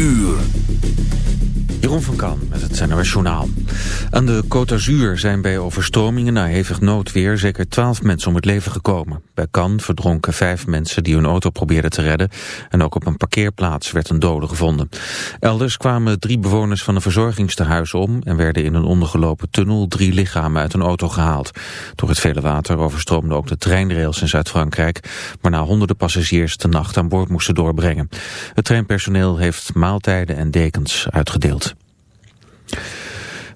uur. Jeroen van Kan met het Journaal. Aan de Côte d'Azur zijn bij overstromingen na hevig noodweer zeker twaalf mensen om het leven gekomen. Bij Cannes verdronken vijf mensen die hun auto probeerden te redden en ook op een parkeerplaats werd een dode gevonden. Elders kwamen drie bewoners van een verzorgingstehuis om en werden in een ondergelopen tunnel drie lichamen uit een auto gehaald. Door het vele water overstroomden ook de treinrails in Zuid-Frankrijk, waarna honderden passagiers de nacht aan boord moesten doorbrengen. Het treinpersoneel heeft maaltijden en dekens uitgedeeld.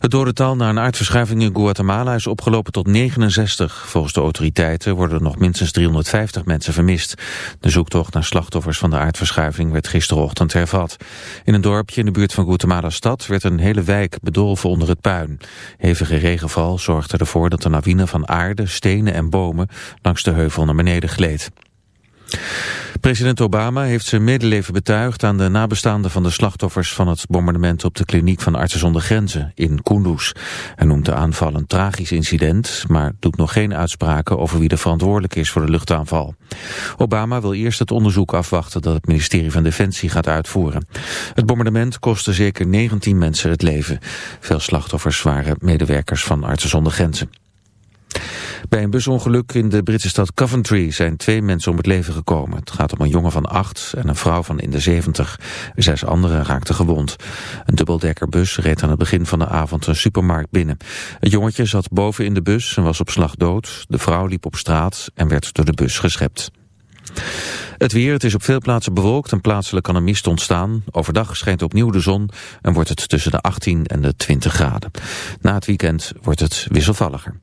Het dodental na een aardverschuiving in Guatemala is opgelopen tot 69. Volgens de autoriteiten worden nog minstens 350 mensen vermist. De zoektocht naar slachtoffers van de aardverschuiving werd gisterochtend hervat. In een dorpje in de buurt van Guatemala-stad werd een hele wijk bedolven onder het puin. Hevige regenval zorgde ervoor dat de lawine van aarde, stenen en bomen langs de heuvel naar beneden gleed. President Obama heeft zijn medeleven betuigd aan de nabestaanden van de slachtoffers van het bombardement op de kliniek van Artsen zonder Grenzen in Kunduz. Hij noemt de aanval een tragisch incident, maar doet nog geen uitspraken over wie er verantwoordelijk is voor de luchtaanval. Obama wil eerst het onderzoek afwachten dat het ministerie van Defensie gaat uitvoeren. Het bombardement kostte zeker 19 mensen het leven. Veel slachtoffers waren medewerkers van Artsen zonder Grenzen. Bij een busongeluk in de Britse stad Coventry zijn twee mensen om het leven gekomen. Het gaat om een jongen van acht en een vrouw van in de zeventig. Zes anderen raakten gewond. Een dubbeldekkerbus reed aan het begin van de avond een supermarkt binnen. Het jongetje zat boven in de bus en was op slag dood. De vrouw liep op straat en werd door de bus geschept. Het weer, het is op veel plaatsen bewolkt en plaatselijk kan een mist ontstaan. Overdag schijnt opnieuw de zon en wordt het tussen de 18 en de 20 graden. Na het weekend wordt het wisselvalliger.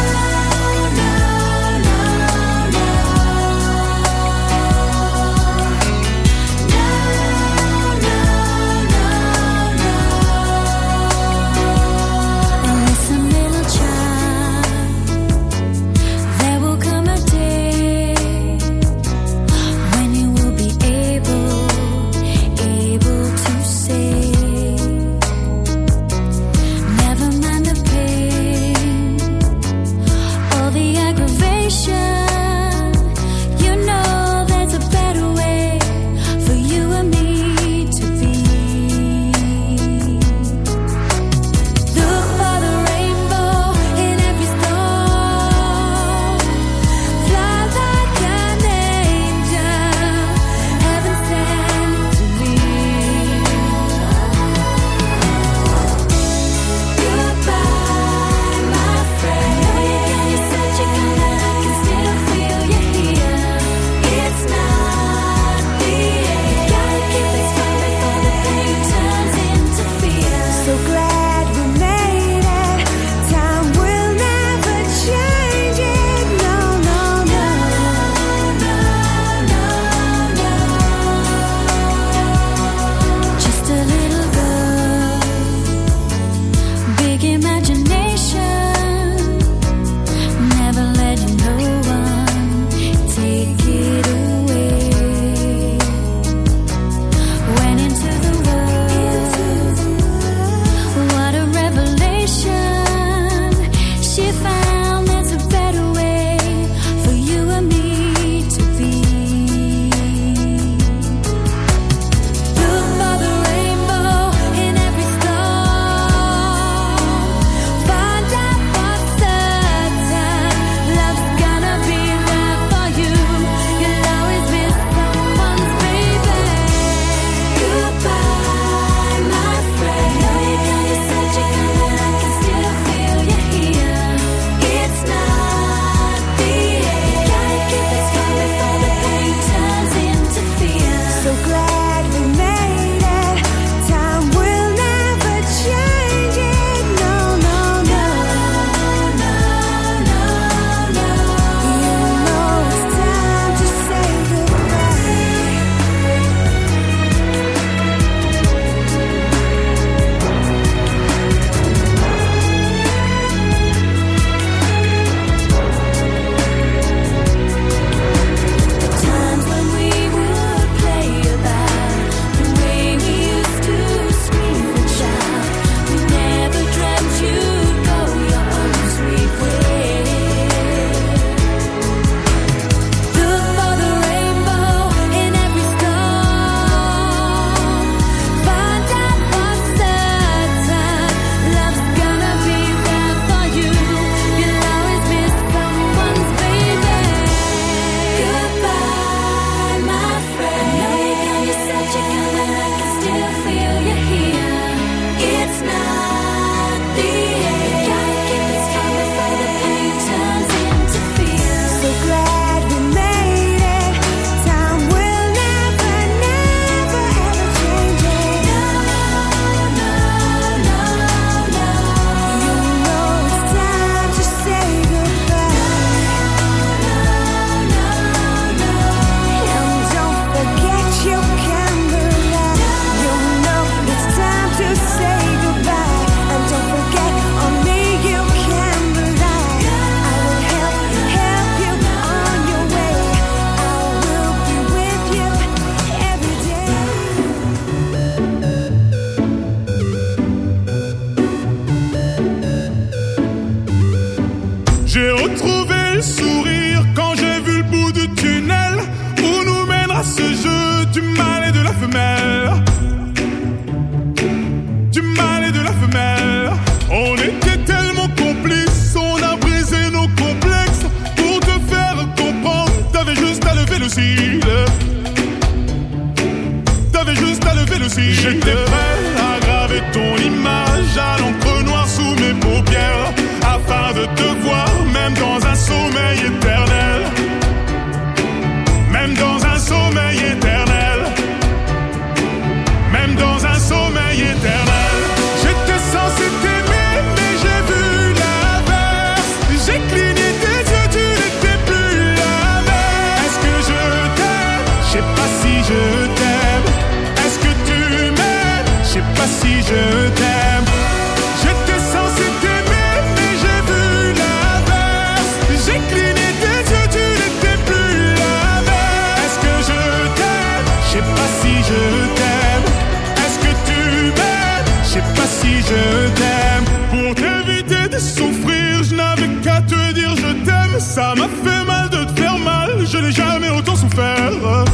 Ça m'a fait mal de te faire mal, je n'ai jamais autant souffert.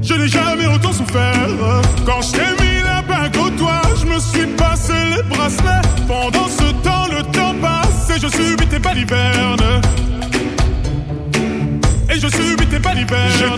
Je n'ai jamais autant souffert. Quand je t'ai mis la bague au doigt, je me suis passé les bracelets. Pendant ce temps, le temps passe et je subis tes balivernes. Et je subis tes balivernes.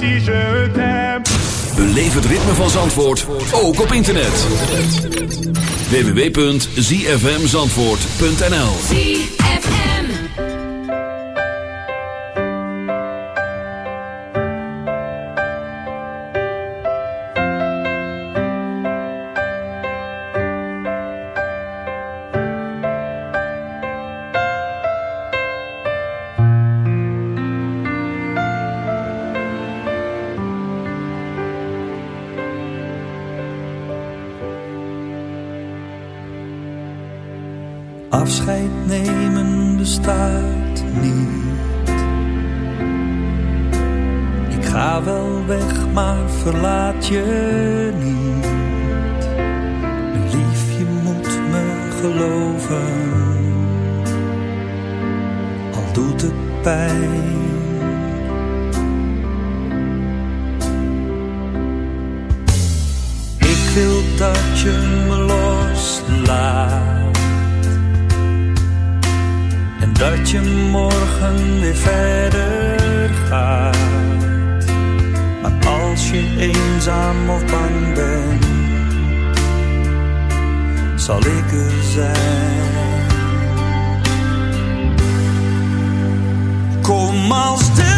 si je t'aime. Het ritme van Zandvoort, ook op internet. www.zfmzandvoort.nl eenzaam of bang ben, zal ik er zijn. Kom als de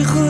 je groeit.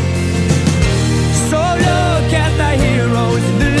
Look at the heroes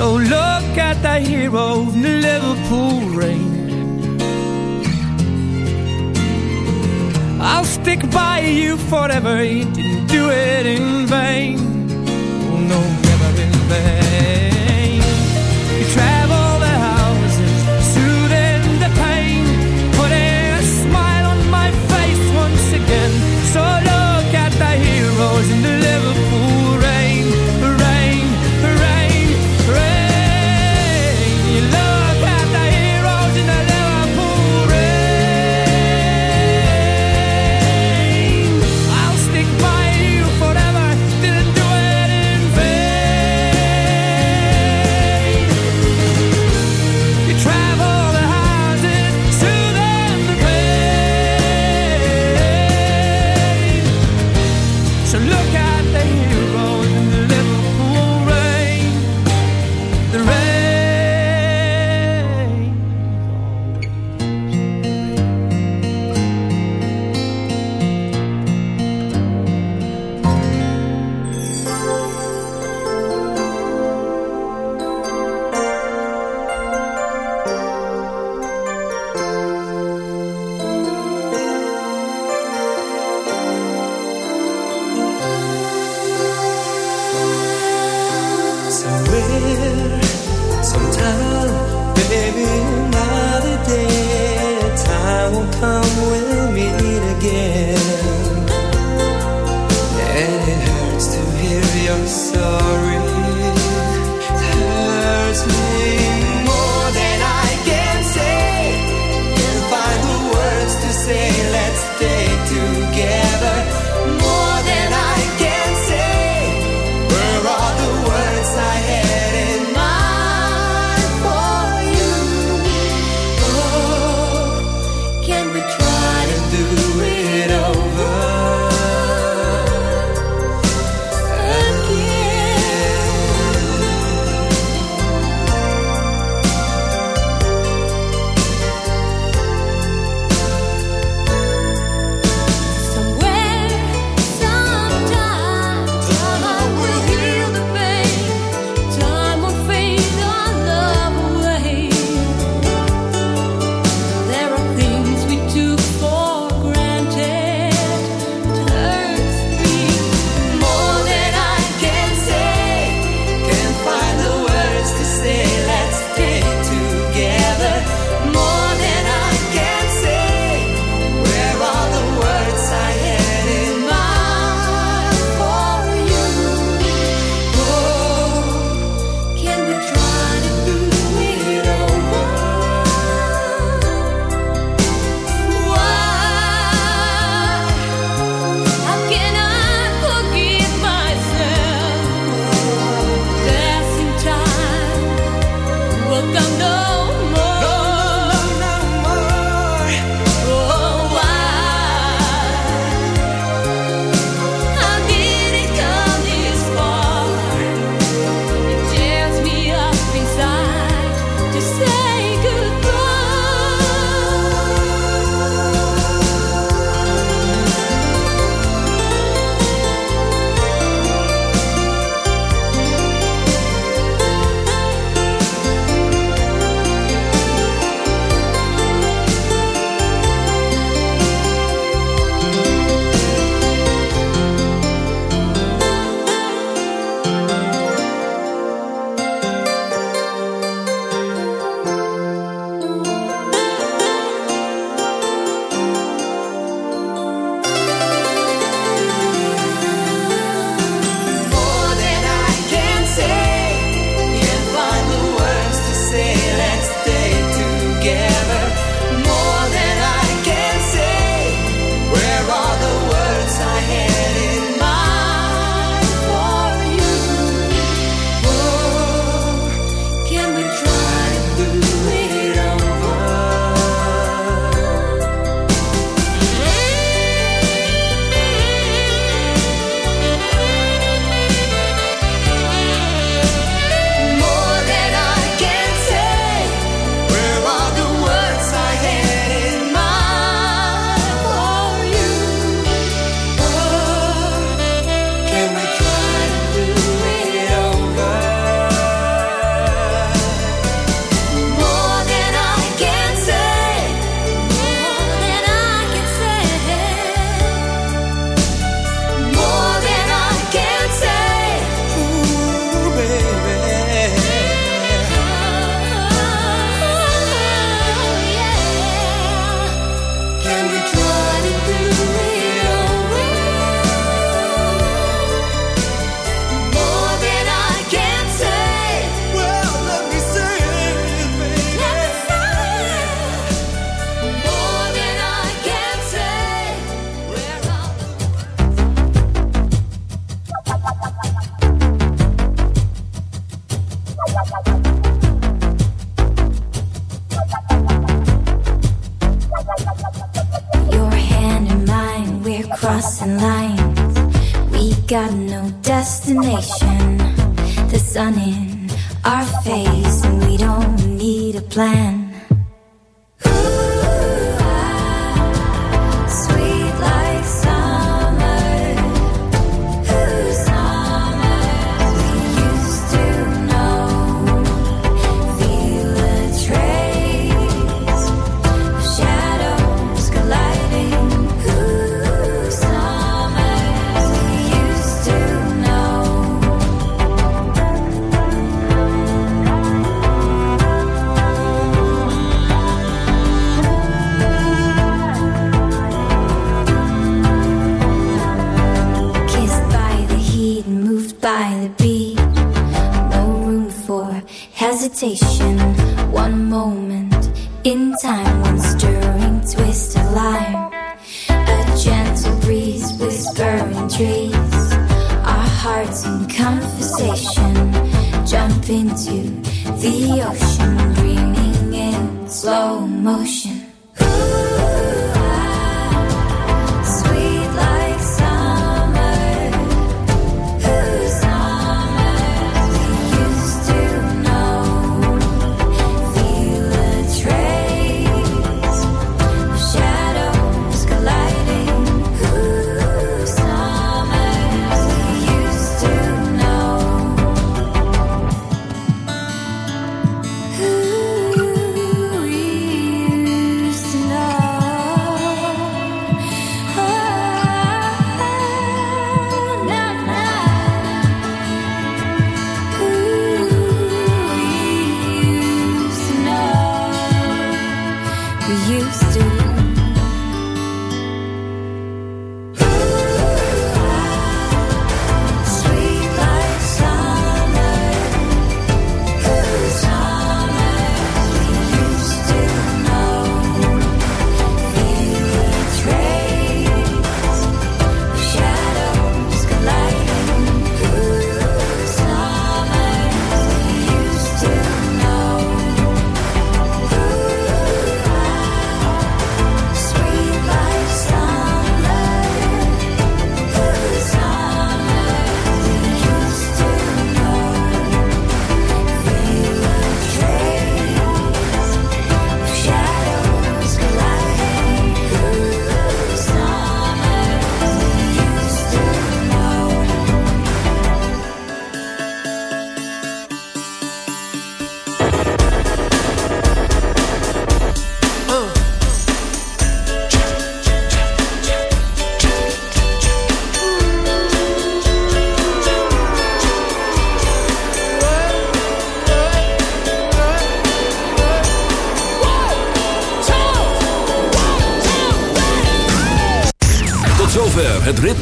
So look at the hero in the Liverpool rain. I'll stick by you forever. You didn't do it in vain. Oh no, never in vain.